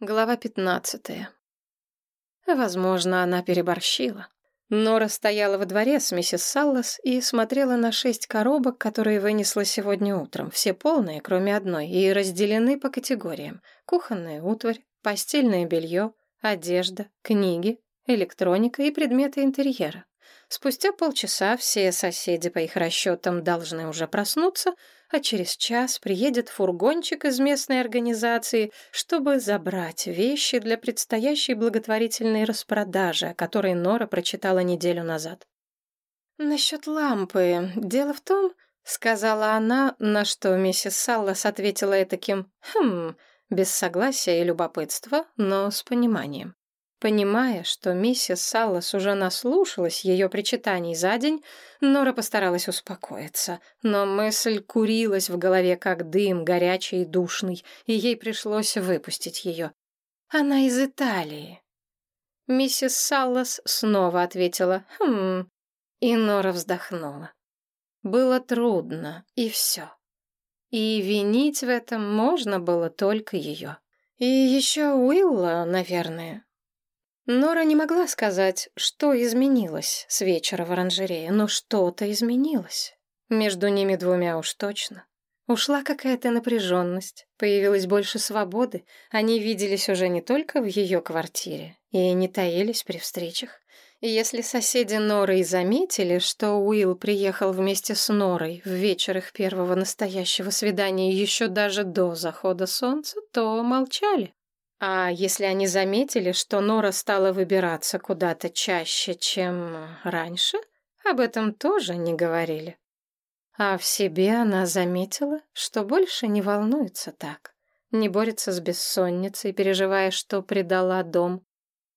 Глава пятнадцатая. Возможно, она переборщила. Нора стояла во дворе с миссис Саллас и смотрела на шесть коробок, которые вынесла сегодня утром. Все полные, кроме одной, и разделены по категориям. Кухонная утварь, постельное белье, одежда, книги, электроника и предметы интерьера. Спустя полчаса все соседи, по их расчетам, должны уже проснуться — а через час приедет фургончик из местной организации, чтобы забрать вещи для предстоящей благотворительной распродажи, о которой Нора прочитала неделю назад. «Насчет лампы. Дело в том...» — сказала она, на что миссис Саллас ответила таким «хм», без согласия и любопытства, но с пониманием. Понимая, что миссис Саллас уже наслушалась ее причитаний за день, Нора постаралась успокоиться. Но мысль курилась в голове, как дым, горячий и душный, и ей пришлось выпустить ее. «Она из Италии». Миссис Саллас снова ответила «Хм...» И Нора вздохнула. Было трудно, и все. И винить в этом можно было только ее. И еще Уилла, наверное. Нора не могла сказать, что изменилось с вечера в оранжерее, но что-то изменилось. Между ними двумя уж точно. Ушла какая-то напряженность, появилось больше свободы. Они виделись уже не только в ее квартире и не таились при встречах. И если соседи Норы и заметили, что Уилл приехал вместе с Норой в вечер их первого настоящего свидания еще даже до захода солнца, то молчали. А если они заметили, что Нора стала выбираться куда-то чаще, чем раньше, об этом тоже не говорили. А в себе она заметила, что больше не волнуется так, не борется с бессонницей, переживая, что предала дом.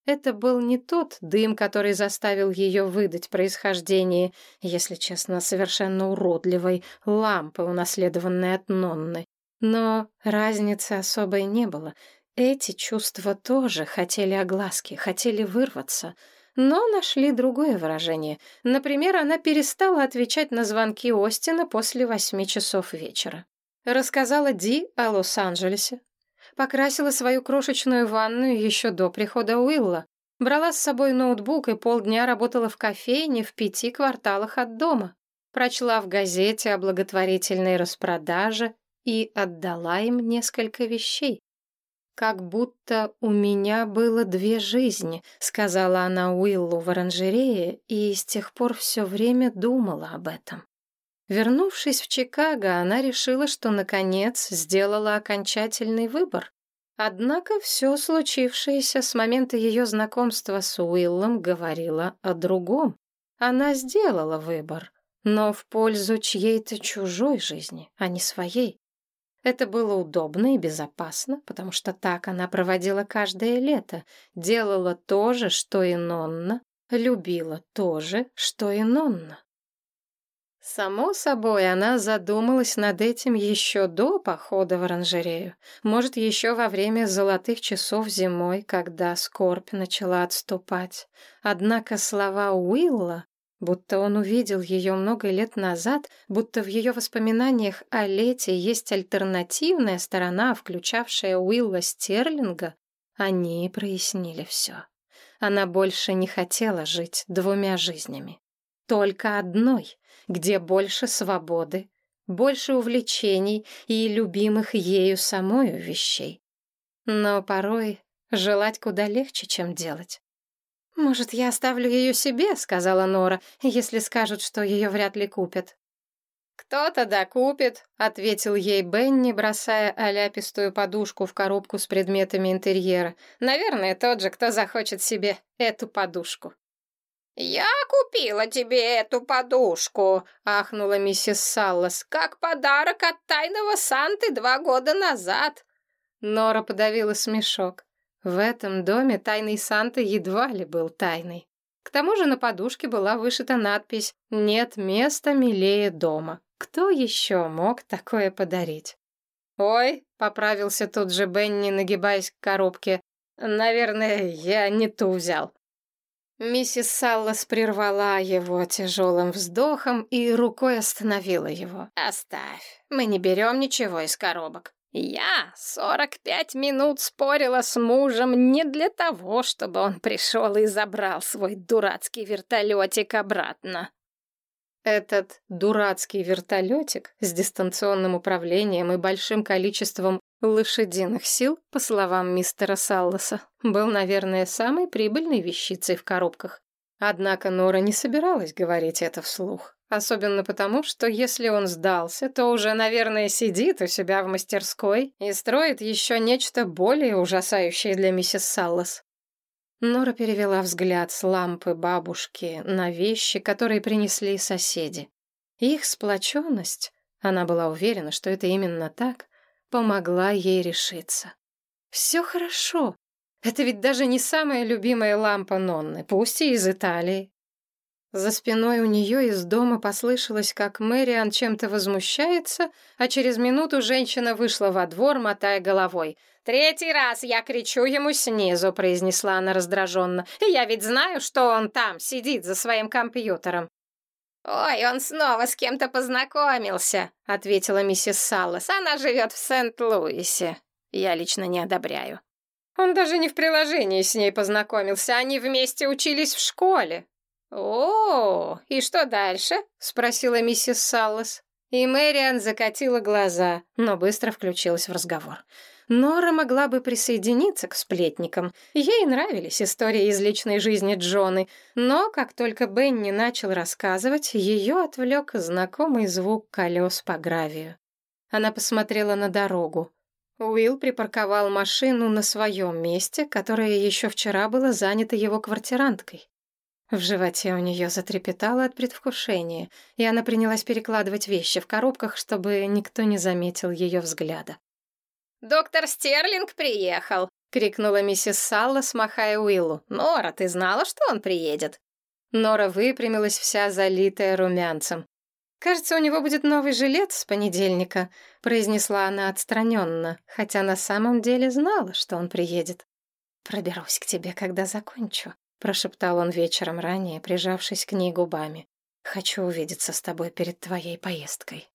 Это был не тот дым, который заставил ее выдать происхождение, если честно, совершенно уродливой лампы, унаследованной от Нонны. Но разницы особой не было — эти чувства тоже хотели огласки, хотели вырваться, но нашли другое выражение. Например, она перестала отвечать на звонки Остина после восьми часов вечера. Рассказала Ди о Лос-Анджелесе. Покрасила свою крошечную ванную еще до прихода Уилла. Брала с собой ноутбук и полдня работала в кофейне в пяти кварталах от дома. Прочла в газете о благотворительной распродаже и отдала им несколько вещей. «Как будто у меня было две жизни», — сказала она Уиллу в оранжерее, и с тех пор все время думала об этом. Вернувшись в Чикаго, она решила, что, наконец, сделала окончательный выбор. Однако все случившееся с момента ее знакомства с Уиллом говорило о другом. Она сделала выбор, но в пользу чьей-то чужой жизни, а не своей. Это было удобно и безопасно, потому что так она проводила каждое лето, делала то же, что и Нонна, любила то же, что и Нонна. Само собой, она задумалась над этим еще до похода в оранжерею. Может, еще во время золотых часов зимой, когда скорбь начала отступать. Однако слова Уилла Будто он увидел ее много лет назад, будто в ее воспоминаниях о лете есть альтернативная сторона, включавшая Уилла Стерлинга, они прояснили все. Она больше не хотела жить двумя жизнями. Только одной, где больше свободы, больше увлечений и любимых ею самою вещей. Но порой желать куда легче, чем делать. «Может, я оставлю ее себе?» — сказала Нора, «если скажут, что ее вряд ли купят». «Кто-то да купит», — ответил ей Бенни, бросая оляпистую подушку в коробку с предметами интерьера. «Наверное, тот же, кто захочет себе эту подушку». «Я купила тебе эту подушку», — ахнула миссис Саллас, «как подарок от тайного Санты два года назад». Нора подавила смешок. В этом доме тайный Санта едва ли был тайный. К тому же на подушке была вышита надпись «Нет места милее дома». Кто еще мог такое подарить? «Ой», — поправился тут же Бенни, нагибаясь к коробке, «наверное, я не ту взял». Миссис Саллас прервала его тяжелым вздохом и рукой остановила его. «Оставь, мы не берем ничего из коробок. Я сорок пять минут спорила с мужем не для того, чтобы он пришел и забрал свой дурацкий вертолетик обратно. Этот дурацкий вертолетик с дистанционным управлением и большим количеством лошадиных сил, по словам мистера Салласа, был, наверное, самой прибыльной вещицей в коробках. Однако Нора не собиралась говорить это вслух. Особенно потому, что если он сдался, то уже, наверное, сидит у себя в мастерской и строит еще нечто более ужасающее для миссис Саллас. Нора перевела взгляд с лампы бабушки на вещи, которые принесли соседи. Их сплоченность, она была уверена, что это именно так, помогла ей решиться. Все хорошо. Это ведь даже не самая любимая лампа Нонны, пусть и из Италии. За спиной у нее из дома послышалось, как Мэриан чем-то возмущается, а через минуту женщина вышла во двор, мотая головой. «Третий раз я кричу ему снизу», — произнесла она раздраженно. «Я ведь знаю, что он там сидит за своим компьютером». «Ой, он снова с кем-то познакомился», — ответила миссис Саллас. «Она живет в Сент-Луисе. Я лично не одобряю». «Он даже не в приложении с ней познакомился, они вместе учились в школе», «О, и что дальше?» — спросила миссис Саллас. И Мэриан закатила глаза, но быстро включилась в разговор. Нора могла бы присоединиться к сплетникам. Ей нравились истории из личной жизни Джоны, но как только Бенни начал рассказывать, ее отвлек знакомый звук колес по гравию. Она посмотрела на дорогу. Уилл припарковал машину на своем месте, которое еще вчера было занято его квартиранткой. В животе у нее затрепетало от предвкушения, и она принялась перекладывать вещи в коробках, чтобы никто не заметил ее взгляда. «Доктор Стерлинг приехал!» — крикнула миссис Салла, смахая Уиллу. «Нора, ты знала, что он приедет?» Нора выпрямилась вся залитая румянцем. «Кажется, у него будет новый жилет с понедельника», — произнесла она отстраненно, хотя на самом деле знала, что он приедет. «Проберусь к тебе, когда закончу», прошептал он вечером ранее, прижавшись к ней губами. Хочу увидеться с тобой перед твоей поездкой.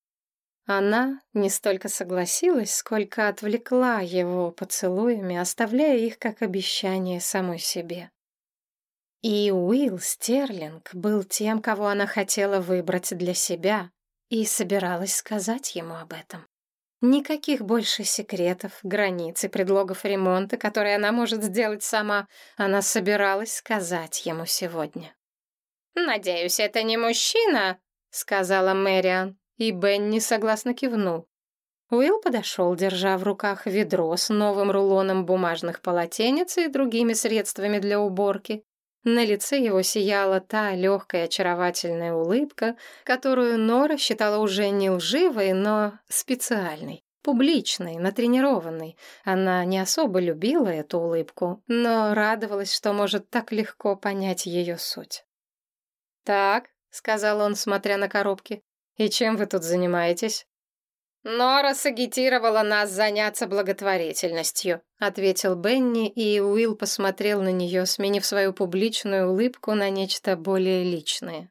Она не столько согласилась, сколько отвлекла его поцелуями, оставляя их как обещание самой себе. И Уилл Стерлинг был тем, кого она хотела выбрать для себя, и собиралась сказать ему об этом. Никаких больше секретов, границ и предлогов ремонта, которые она может сделать сама, она собиралась сказать ему сегодня. «Надеюсь, это не мужчина», — сказала Мэриан, и Бенни согласно кивнул. Уилл подошел, держа в руках ведро с новым рулоном бумажных полотенец и другими средствами для уборки. На лице его сияла та легкая очаровательная улыбка, которую Нора считала уже не лживой, но специальной, публичной, натренированной. Она не особо любила эту улыбку, но радовалась, что может так легко понять ее суть. «Так», — сказал он, смотря на коробки, — «и чем вы тут занимаетесь?» «Нора сагитировала нас заняться благотворительностью», — ответил Бенни, и Уилл посмотрел на нее, сменив свою публичную улыбку на нечто более личное.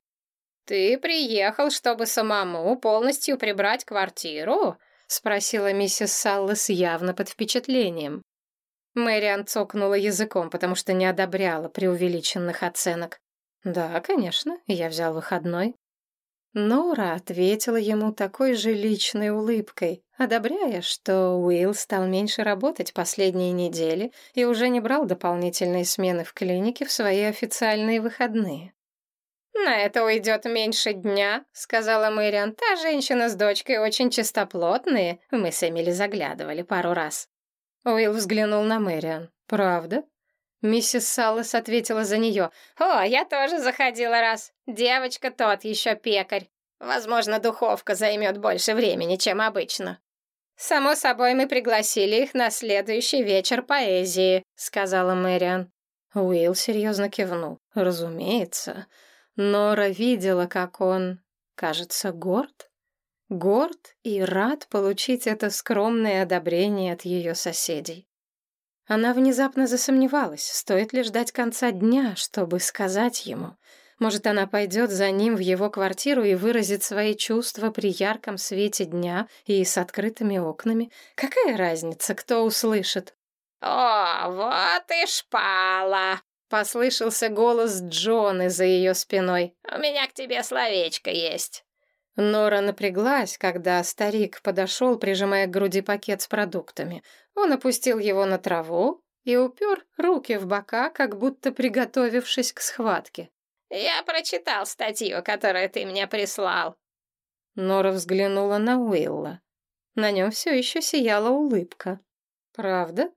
«Ты приехал, чтобы самому полностью прибрать квартиру?» — спросила миссис Саллас явно под впечатлением. Мэриан цокнула языком, потому что не одобряла преувеличенных оценок. «Да, конечно, я взял выходной». Нора ответила ему такой же личной улыбкой, одобряя, что Уилл стал меньше работать последние недели и уже не брал дополнительные смены в клинике в свои официальные выходные. «На это уйдет меньше дня», — сказала Мэриан. «Та женщина с дочкой очень чистоплотные. Мы с Эмили заглядывали пару раз». Уилл взглянул на Мэриан. «Правда?» Миссис Саллас ответила за нее. «О, я тоже заходила раз. Девочка тот еще пекарь. Возможно, духовка займет больше времени, чем обычно». «Само собой, мы пригласили их на следующий вечер поэзии», — сказала Мэриан. Уилл серьезно кивнул. «Разумеется». Нора видела, как он, кажется, горд. Горд и рад получить это скромное одобрение от ее соседей. Она внезапно засомневалась, стоит ли ждать конца дня, чтобы сказать ему. Может, она пойдет за ним в его квартиру и выразит свои чувства при ярком свете дня и с открытыми окнами. Какая разница, кто услышит? «О, вот и шпала!» — послышался голос Джоны за ее спиной. «У меня к тебе словечко есть». Нора напряглась, когда старик подошел, прижимая к груди пакет с продуктами. Он опустил его на траву и упер руки в бока, как будто приготовившись к схватке. «Я прочитал статью, которую ты мне прислал». Нора взглянула на Уилла. На нем все еще сияла улыбка. «Правда?»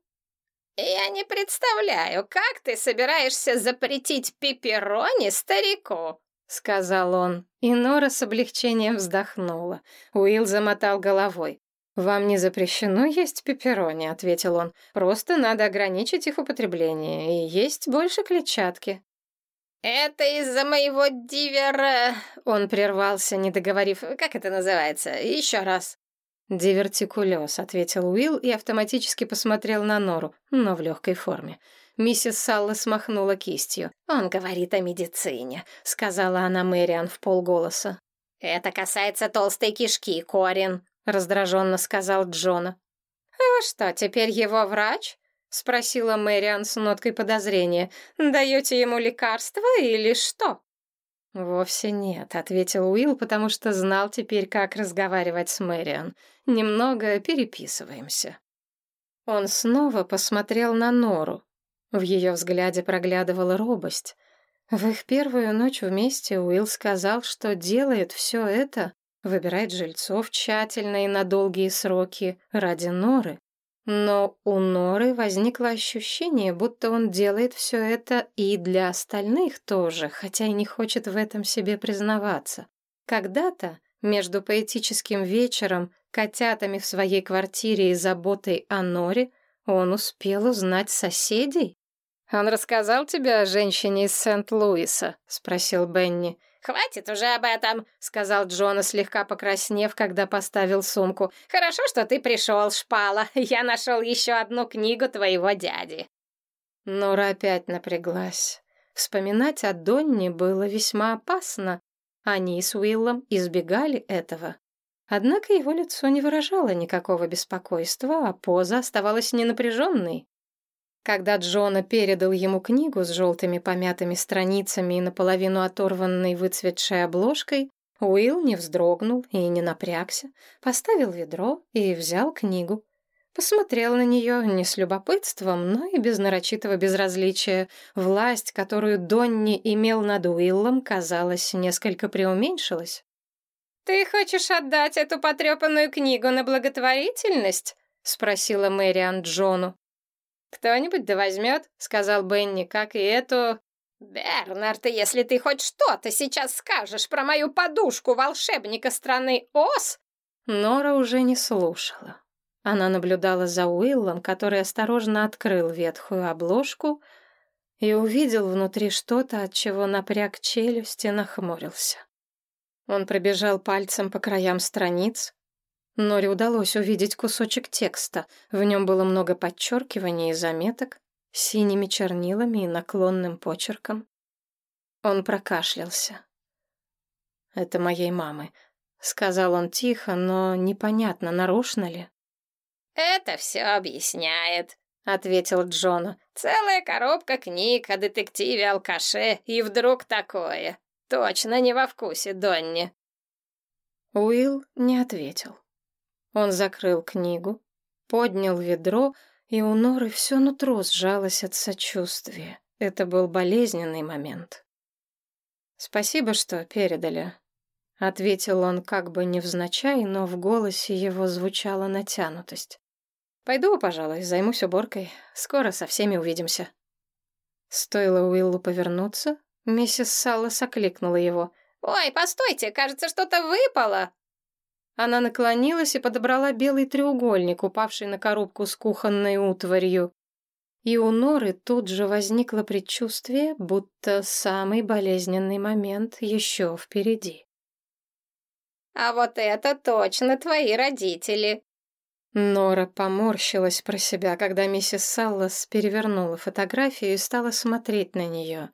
«Я не представляю, как ты собираешься запретить пепперони старику?» — сказал он, и Нора с облегчением вздохнула. Уилл замотал головой. «Вам не запрещено есть пепперони», — ответил он. «Просто надо ограничить их употребление, и есть больше клетчатки». «Это из-за моего дивера...» Он прервался, не договорив. «Как это называется? Еще раз». «Дивертикулез», — ответил Уилл и автоматически посмотрел на Нору, но в легкой форме. Миссис Салла смахнула кистью. «Он говорит о медицине», — сказала она Мэриан в полголоса. «Это касается толстой кишки, Корин», — раздраженно сказал Джона. «А что, теперь его врач?» — спросила Мэриан с ноткой подозрения. «Даете ему лекарство или что?» «Вовсе нет», — ответил Уилл, потому что знал теперь, как разговаривать с Мэриан. «Немного переписываемся». Он снова посмотрел на Нору. В ее взгляде проглядывала робость. В их первую ночь вместе Уилл сказал, что делает все это, выбирает жильцов тщательно и на долгие сроки ради Норы. Но у Норы возникло ощущение, будто он делает все это и для остальных тоже, хотя и не хочет в этом себе признаваться. Когда-то, между поэтическим вечером, котятами в своей квартире и заботой о Норе, он успел узнать соседей. «Он рассказал тебе о женщине из Сент-Луиса?» — спросил Бенни. «Хватит уже об этом», — сказал Джона, слегка покраснев, когда поставил сумку. «Хорошо, что ты пришел, Шпала. Я нашел еще одну книгу твоего дяди». Нора опять напряглась. Вспоминать о Донне было весьма опасно. Они с Уиллом избегали этого. Однако его лицо не выражало никакого беспокойства, а поза оставалась ненапряженной. Когда Джона передал ему книгу с желтыми помятыми страницами и наполовину оторванной выцветшей обложкой, Уилл не вздрогнул и не напрягся, поставил ведро и взял книгу. Посмотрел на нее не с любопытством, но и без нарочитого безразличия. Власть, которую Донни имел над Уиллом, казалось, несколько преуменьшилась. «Ты хочешь отдать эту потрепанную книгу на благотворительность?» — спросила Мэриан Джону. «Кто-нибудь да возьмет», — сказал Бенни, — «как и эту...» «Бернард, если ты хоть что-то сейчас скажешь про мою подушку волшебника страны Оз...» Нора уже не слушала. Она наблюдала за Уиллом, который осторожно открыл ветхую обложку и увидел внутри что-то, от чего напряг челюсть и нахмурился. Он пробежал пальцем по краям страниц, Норе удалось увидеть кусочек текста. В нем было много подчеркиваний и заметок, синими чернилами и наклонным почерком. Он прокашлялся. «Это моей мамы», — сказал он тихо, но непонятно, нарочно ли. «Это все объясняет», — ответил Джона. «Целая коробка книг о детективе-алкаше, и вдруг такое. Точно не во вкусе Донни». Уилл не ответил. Он закрыл книгу, поднял ведро, и у Норы все нутро сжалось от сочувствия. Это был болезненный момент. «Спасибо, что передали», — ответил он как бы невзначай, но в голосе его звучала натянутость. «Пойду, пожалуй, займусь уборкой. Скоро со всеми увидимся». Стоило Уиллу повернуться, миссис Саллас окликнула его. «Ой, постойте, кажется, что-то выпало!» Она наклонилась и подобрала белый треугольник, упавший на коробку с кухонной утварью. И у Норы тут же возникло предчувствие, будто самый болезненный момент еще впереди. «А вот это точно твои родители!» Нора поморщилась про себя, когда миссис Саллас перевернула фотографию и стала смотреть на нее.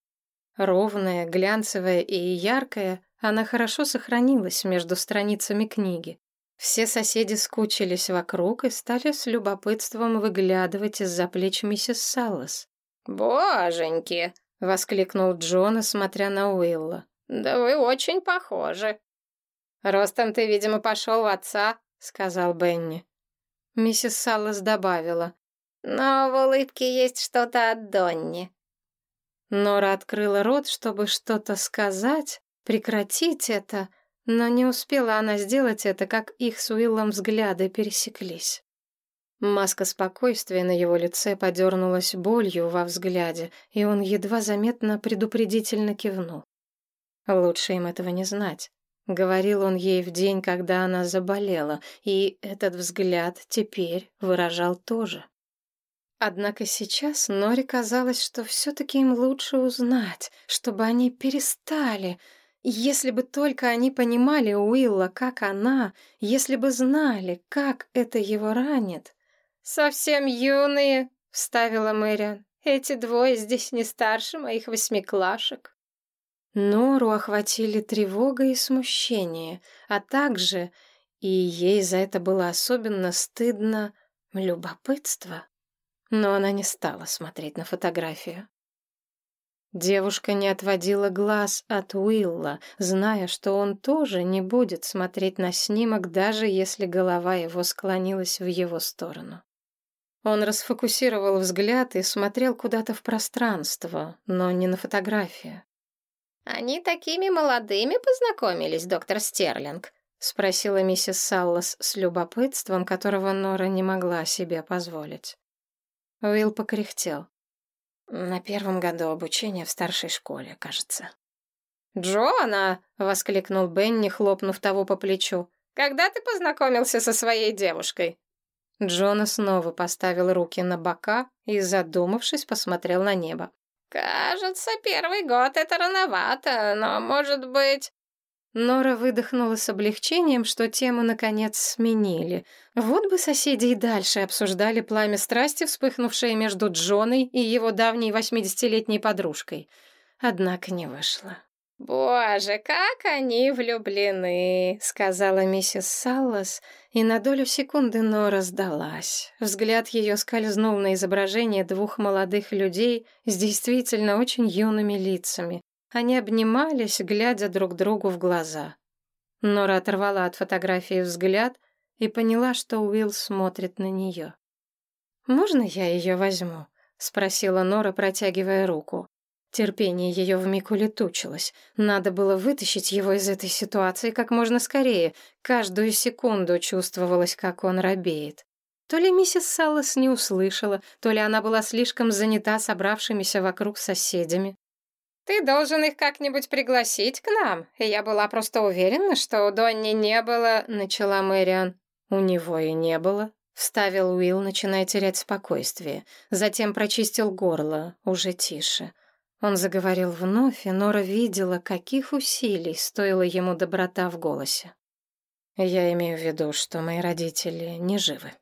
Ровная, глянцевая и яркая, она хорошо сохранилась между страницами книги. Все соседи скучились вокруг и стали с любопытством выглядывать из-за плеч миссис Саллас. «Боженьки!» — воскликнул Джона, смотря на Уилла. «Да вы очень похожи». «Ростом ты, видимо, пошел в отца», — сказал Бенни. Миссис Саллас добавила. «Но в улыбке есть что-то от Донни». Нора открыла рот, чтобы что-то сказать, прекратить это, но не успела она сделать это, как их с Уиллом взгляды пересеклись. Маска спокойствия на его лице подернулась болью во взгляде, и он едва заметно предупредительно кивнул. Лучше им этого не знать. Говорил он ей в день, когда она заболела, и этот взгляд теперь выражал тоже. Однако сейчас Норе казалось, что все-таки им лучше узнать, чтобы они перестали. Если бы только они понимали Уилла, как она, если бы знали, как это его ранит. «Совсем юные», — вставила Мэриан. «Эти двое здесь не старше моих восьмиклашек». Нору охватили тревога и смущение, а также, и ей за это было особенно стыдно, любопытство но она не стала смотреть на фотографию. Девушка не отводила глаз от Уилла, зная, что он тоже не будет смотреть на снимок, даже если голова его склонилась в его сторону. Он расфокусировал взгляд и смотрел куда-то в пространство, но не на фотографию. «Они такими молодыми познакомились, доктор Стерлинг?» — спросила миссис Саллас с любопытством, которого Нора не могла себе позволить. Уилл покряхтел. На первом году обучения в старшей школе, кажется. «Джоанна!» — воскликнул Бенни, хлопнув того по плечу. «Когда ты познакомился со своей девушкой?» Джона снова поставил руки на бока и, задумавшись, посмотрел на небо. «Кажется, первый год — это рановато, но, может быть...» Нора выдохнула с облегчением, что тему, наконец, сменили. Вот бы соседи и дальше обсуждали пламя страсти, вспыхнувшее между Джоной и его давней восьмидесятилетней подружкой. Однако не вышло. «Боже, как они влюблены!» — сказала миссис Саллас, и на долю секунды Нора сдалась. Взгляд ее скользнул на изображение двух молодых людей с действительно очень юными лицами. Они обнимались, глядя друг другу в глаза. Нора оторвала от фотографии взгляд и поняла, что Уилл смотрит на нее. «Можно я ее возьму?» — спросила Нора, протягивая руку. Терпение ее вмиг улетучилось. Надо было вытащить его из этой ситуации как можно скорее. Каждую секунду чувствовалось, как он робеет. То ли миссис Саллас не услышала, то ли она была слишком занята собравшимися вокруг соседями. «Ты должен их как-нибудь пригласить к нам. И я была просто уверена, что у Донни не было...» — начала Мэриан. «У него и не было», — вставил Уилл, начиная терять спокойствие. Затем прочистил горло, уже тише. Он заговорил вновь, и Нора видела, каких усилий стоила ему доброта в голосе. «Я имею в виду, что мои родители не живы».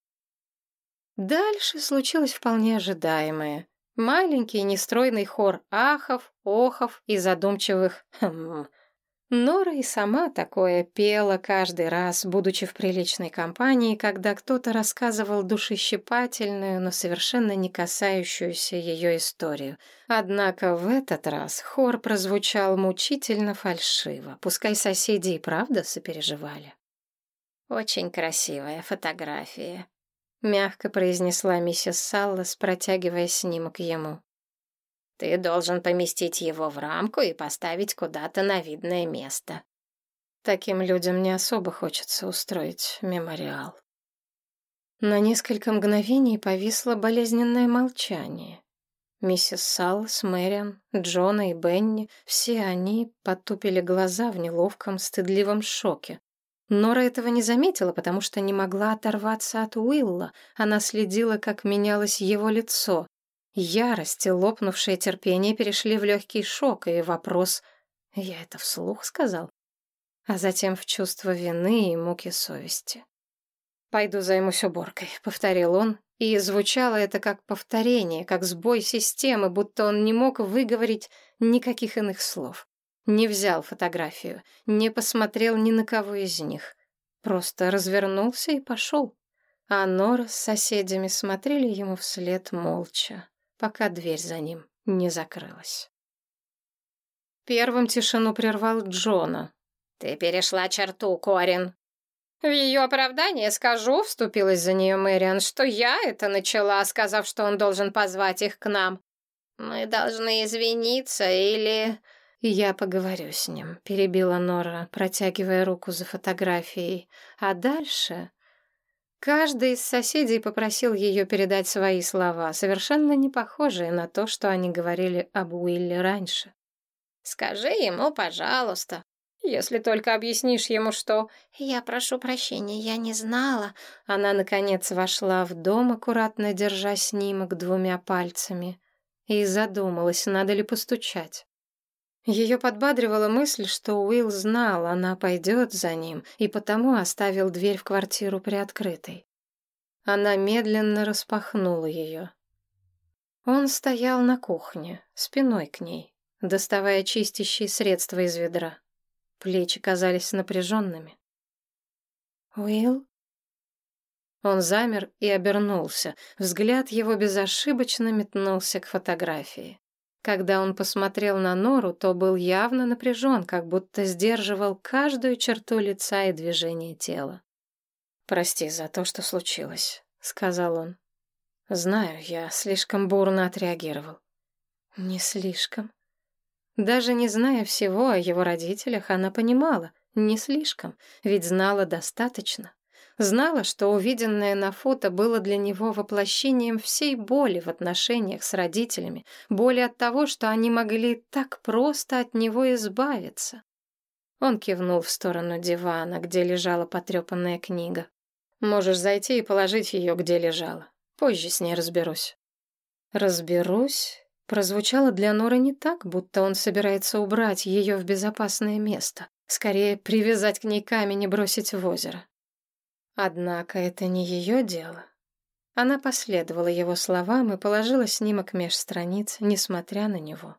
Дальше случилось вполне ожидаемое. Маленький нестройный хор ахов, охов и задумчивых «хм». Нора и сама такое пела каждый раз, будучи в приличной компании, когда кто-то рассказывал душещипательную, но совершенно не касающуюся ее историю. Однако в этот раз хор прозвучал мучительно фальшиво, пускай соседи и правда сопереживали. «Очень красивая фотография», мягко произнесла миссис Саллас, протягивая снимок ему. Ты должен поместить его в рамку и поставить куда-то на видное место. Таким людям не особо хочется устроить мемориал. На несколько мгновений повисло болезненное молчание. Миссис Саллас, Мэриан, Джона и Бенни, все они потупили глаза в неловком, стыдливом шоке. Нора этого не заметила, потому что не могла оторваться от Уилла. Она следила, как менялось его лицо. Ярость и лопнувшее терпение перешли в легкий шок, и вопрос «Я это вслух сказал?» А затем в чувство вины и муки совести. «Пойду займусь уборкой», — повторил он, и звучало это как повторение, как сбой системы, будто он не мог выговорить Никаких иных слов. Не взял фотографию, не посмотрел ни на кого из них. Просто развернулся и пошел. А Нора с соседями смотрели ему вслед молча, пока дверь за ним не закрылась. Первым тишину прервал Джона. «Ты перешла черту, Корин». «В ее оправдание скажу», — вступилась за нее Мэриан, «что я это начала, сказав, что он должен позвать их к нам. Мы должны извиниться или...» «Я поговорю с ним», — перебила Нора, протягивая руку за фотографией. А дальше... Каждый из соседей попросил ее передать свои слова, совершенно не похожие на то, что они говорили об Уилле раньше. «Скажи ему, пожалуйста, если только объяснишь ему, что...» «Я прошу прощения, я не знала...» Она, наконец, вошла в дом, аккуратно держа снимок двумя пальцами, и задумалась, надо ли постучать. Ее подбадривала мысль, что Уилл знал, она пойдет за ним, и потому оставил дверь в квартиру приоткрытой. Она медленно распахнула ее. Он стоял на кухне, спиной к ней, доставая чистящие средства из ведра. Плечи казались напряженными. «Уилл?» Он замер и обернулся. Взгляд его безошибочно метнулся к фотографии. Когда он посмотрел на Нору, то был явно напряжен, как будто сдерживал каждую черту лица и движение тела. «Прости за то, что случилось», — сказал он. «Знаю, я слишком бурно отреагировал». «Не слишком». Даже не зная всего о его родителях, она понимала, не слишком, ведь знала достаточно. Знала, что увиденное на фото было для него воплощением всей боли в отношениях с родителями, боли от того, что они могли так просто от него избавиться. Он кивнул в сторону дивана, где лежала потрепанная книга. «Можешь зайти и положить ее, где лежала. Позже с ней разберусь». «Разберусь» прозвучало для Норы не так, будто он собирается убрать ее в безопасное место. Скорее, привязать к ней камень и бросить в озеро. Однако это не ее дело. Она последовала его словам и положила снимок меж страниц, несмотря на него.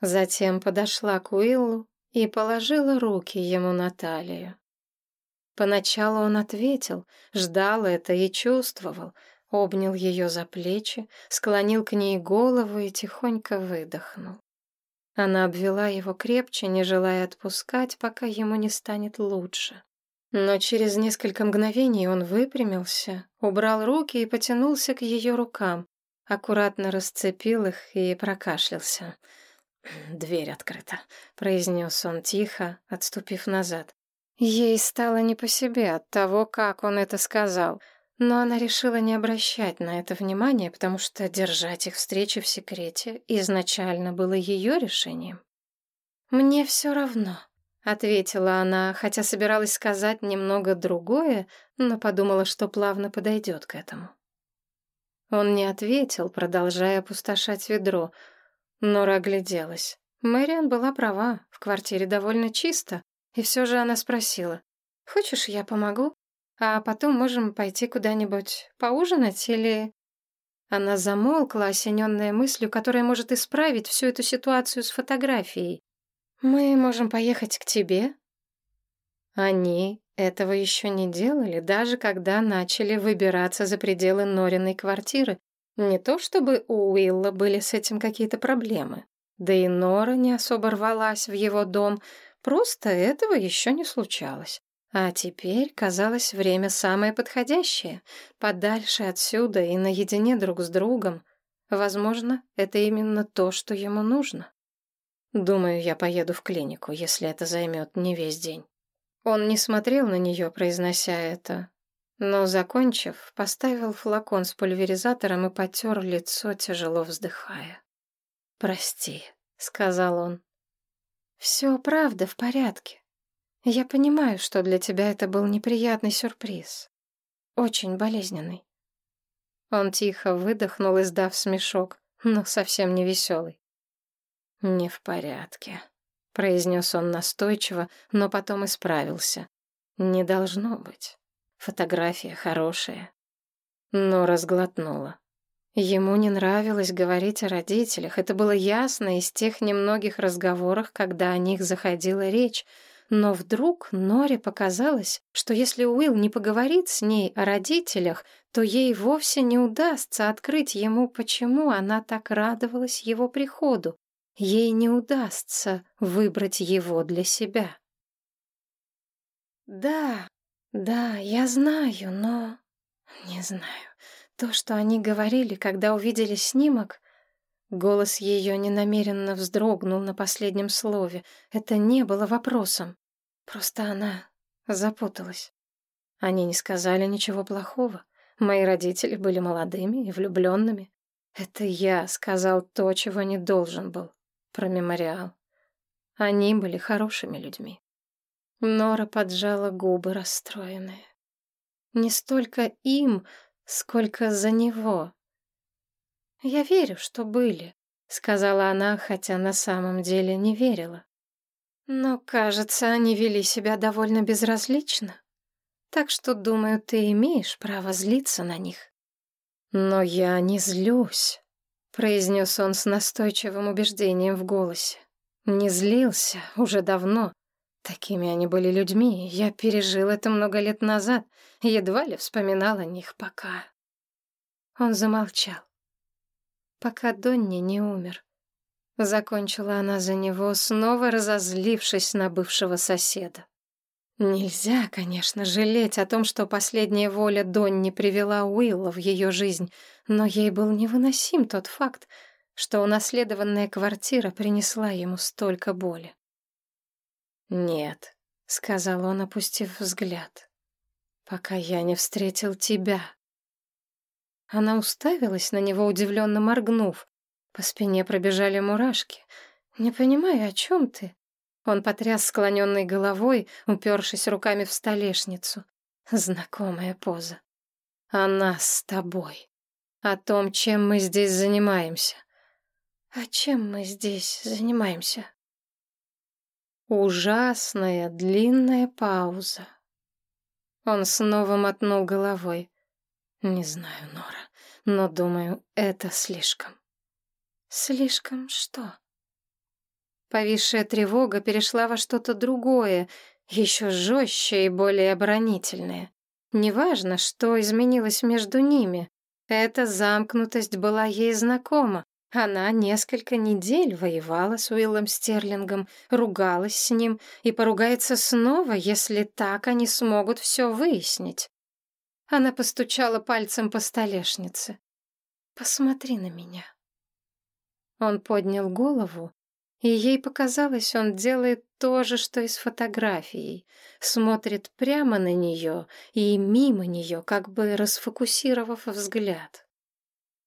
Затем подошла к Уиллу и положила руки ему на талию. Поначалу он ответил, ждал это и чувствовал, обнял ее за плечи, склонил к ней голову и тихонько выдохнул. Она обвела его крепче, не желая отпускать, пока ему не станет лучше. Но через несколько мгновений он выпрямился, убрал руки и потянулся к ее рукам, аккуратно расцепил их и прокашлялся. «Дверь открыта», — произнес он тихо, отступив назад. Ей стало не по себе от того, как он это сказал, но она решила не обращать на это внимания, потому что держать их встречи в секрете изначально было ее решением. «Мне все равно», ответила она, хотя собиралась сказать немного другое, но подумала, что плавно подойдет к этому. Он не ответил, продолжая опустошать ведро. Нора огляделась. Мэриан была права, в квартире довольно чисто, и все же она спросила, «Хочешь, я помогу? А потом можем пойти куда-нибудь поужинать или...» Она замолкла, осененная мыслью, которая может исправить всю эту ситуацию с фотографией. «Мы можем поехать к тебе?» Они этого еще не делали, даже когда начали выбираться за пределы Нориной квартиры. Не то чтобы у Уилла были с этим какие-то проблемы. Да и Нора не особо рвалась в его дом, просто этого еще не случалось. А теперь, казалось, время самое подходящее, подальше отсюда и наедине друг с другом. Возможно, это именно то, что ему нужно. Думаю, я поеду в клинику, если это займет не весь день. Он не смотрел на нее, произнося это, но, закончив, поставил флакон с пульверизатором и потер лицо, тяжело вздыхая. «Прости», — сказал он. «Все правда в порядке. Я понимаю, что для тебя это был неприятный сюрприз. Очень болезненный». Он тихо выдохнул, издав смешок, но совсем не веселый. «Не в порядке», — произнес он настойчиво, но потом исправился. «Не должно быть. Фотография хорошая». Но разглотнула. Ему не нравилось говорить о родителях, это было ясно из тех немногих разговоров, когда о них заходила речь. Но вдруг Норе показалось, что если Уилл не поговорит с ней о родителях, то ей вовсе не удастся открыть ему, почему она так радовалась его приходу. Ей не удастся выбрать его для себя. «Да, да, я знаю, но...» «Не знаю. То, что они говорили, когда увидели снимок...» Голос ее ненамеренно вздрогнул на последнем слове. Это не было вопросом. Просто она запуталась. Они не сказали ничего плохого. Мои родители были молодыми и влюбленными. Это я сказал то, чего не должен был про мемориал. Они были хорошими людьми. Нора поджала губы, расстроенные. Не столько им, сколько за него. «Я верю, что были», — сказала она, хотя на самом деле не верила. «Но, кажется, они вели себя довольно безразлично. Так что, думаю, ты имеешь право злиться на них». «Но я не злюсь», — произнес он с настойчивым убеждением в голосе. «Не злился уже давно. Такими они были людьми. Я пережил это много лет назад. Едва ли вспоминал о них пока». Он замолчал. Пока Донни не умер. Закончила она за него, снова разозлившись на бывшего соседа. Нельзя, конечно, жалеть о том, что последняя воля Донни привела Уилла в ее жизнь, но ей был невыносим тот факт, что унаследованная квартира принесла ему столько боли. «Нет», — сказал он, опустив взгляд, — «пока я не встретил тебя». Она уставилась на него, удивленно моргнув. По спине пробежали мурашки. «Не понимаю, о чем ты?» Он потряс склоненной головой, упершись руками в столешницу. Знакомая поза. «О нас с тобой. О том, чем мы здесь занимаемся». «А чем мы здесь занимаемся?» Ужасная длинная пауза. Он снова мотнул головой. «Не знаю, Нора, но, думаю, это слишком». «Слишком что?» Повисшая тревога перешла во что-то другое, еще жестче и более оборонительное. Неважно, что изменилось между ними. Эта замкнутость была ей знакома. Она несколько недель воевала с Уиллом Стерлингом, ругалась с ним и поругается снова, если так они смогут все выяснить. Она постучала пальцем по столешнице. «Посмотри на меня». Он поднял голову, и ей показалось, он делает то же, что и с фотографией. Смотрит прямо на нее и мимо нее, как бы расфокусировав взгляд.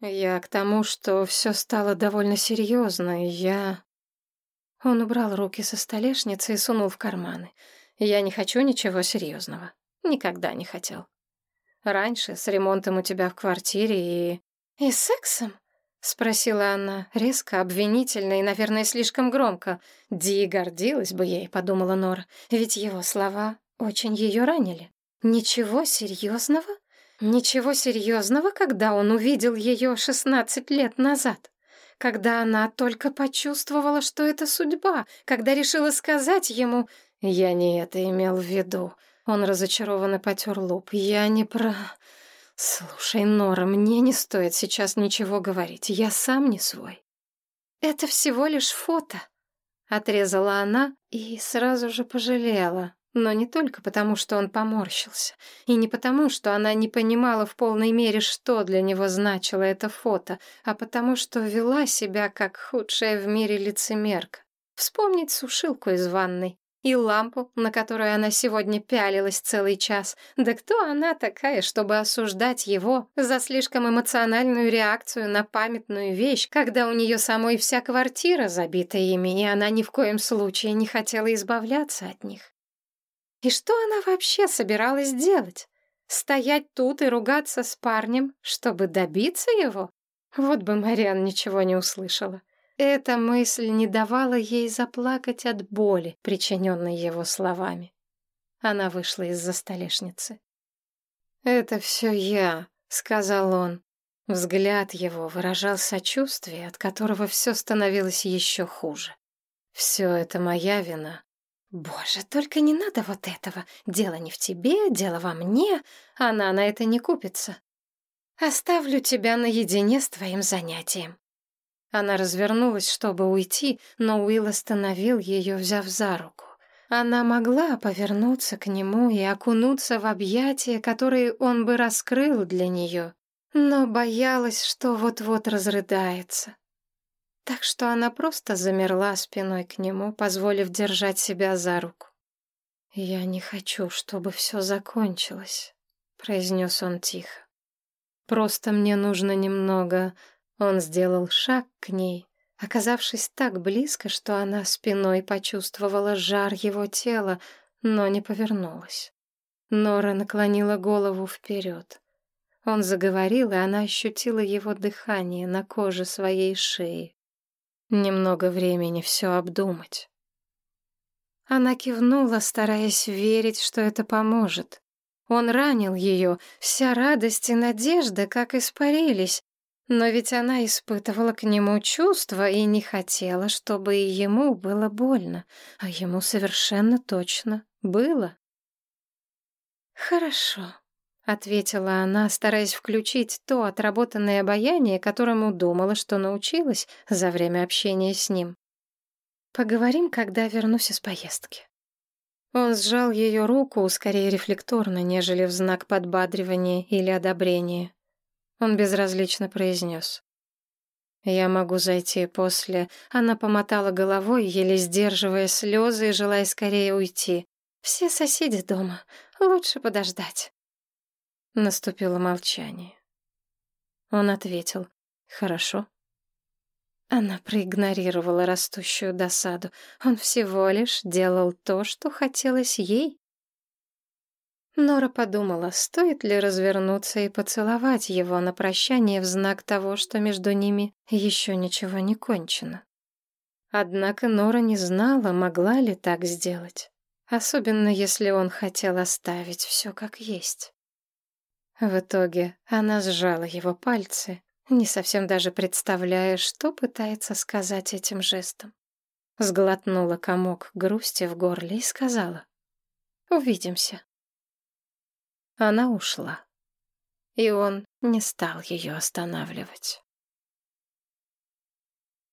Я к тому, что все стало довольно серьезно, и я... Он убрал руки со столешницы и сунул в карманы. Я не хочу ничего серьезного. Никогда не хотел. Раньше с ремонтом у тебя в квартире и... И сексом? — спросила она, резко, обвинительно и, наверное, слишком громко. «Ди гордилась бы ей», — подумала Нора, «ведь его слова очень ее ранили». «Ничего серьезного? Ничего серьезного, когда он увидел ее шестнадцать лет назад?» Когда она только почувствовала, что это судьба, когда решила сказать ему «Я не это имел в виду». Он разочарованно потер лоб. «Я не про...» «Слушай, Нора, мне не стоит сейчас ничего говорить. Я сам не свой». «Это всего лишь фото», — отрезала она и сразу же пожалела. Но не только потому, что он поморщился, и не потому, что она не понимала в полной мере, что для него значило это фото, а потому, что вела себя как худшая в мире лицемерка. Вспомнить сушилку из ванной и лампу, на которую она сегодня пялилась целый час. Да кто она такая, чтобы осуждать его за слишком эмоциональную реакцию на памятную вещь, когда у нее самой вся квартира забита ими, и она ни в коем случае не хотела избавляться от них? И что она вообще собиралась делать? Стоять тут и ругаться с парнем, чтобы добиться его? Вот бы Мариан ничего не услышала. Эта мысль не давала ей заплакать от боли, причиненной его словами. Она вышла из-за столешницы. «Это все я», — сказал он. Взгляд его выражал сочувствие, от которого все становилось еще хуже. «Все это моя вина». «Боже, только не надо вот этого. Дело не в тебе, дело во мне. Она на это не купится. Оставлю тебя наедине с твоим занятием». Она развернулась, чтобы уйти, но Уилл остановил ее, взяв за руку. Она могла повернуться к нему и окунуться в объятия, которые он бы раскрыл для нее, но боялась, что вот-вот разрыдается. Так что она просто замерла спиной к нему, позволив держать себя за руку. «Я не хочу, чтобы все закончилось», — произнес он тихо. «Просто мне нужно немного...» Он сделал шаг к ней, оказавшись так близко, что она спиной почувствовала жар его тела, но не повернулась. Нора наклонила голову вперед. Он заговорил, и она ощутила его дыхание на коже своей шеи. Немного времени все обдумать. Она кивнула, стараясь верить, что это поможет. Он ранил ее, вся радость и надежда как испарились, но ведь она испытывала к нему чувства и не хотела, чтобы и ему было больно, а ему совершенно точно было. «Хорошо», — ответила она, стараясь включить то отработанное обаяние, которому думала, что научилась за время общения с ним. «Поговорим, когда вернусь из поездки». Он сжал ее руку, скорее рефлекторно, нежели в знак подбадривания или одобрения. Он безразлично произнес. «Я могу зайти после...» Она помотала головой, еле сдерживая слезы и желая скорее уйти. «Все соседи дома. Лучше подождать». Наступило молчание. Он ответил. «Хорошо». Она проигнорировала растущую досаду. Он всего лишь делал то, что хотелось ей. Нора подумала, стоит ли развернуться и поцеловать его на прощание в знак того, что между ними еще ничего не кончено. Однако Нора не знала, могла ли так сделать, особенно если он хотел оставить все как есть. В итоге она сжала его пальцы, не совсем даже представляя, что пытается сказать этим жестом. Сглотнула комок грусти в горле и сказала «Увидимся». Она ушла. И он не стал ее останавливать.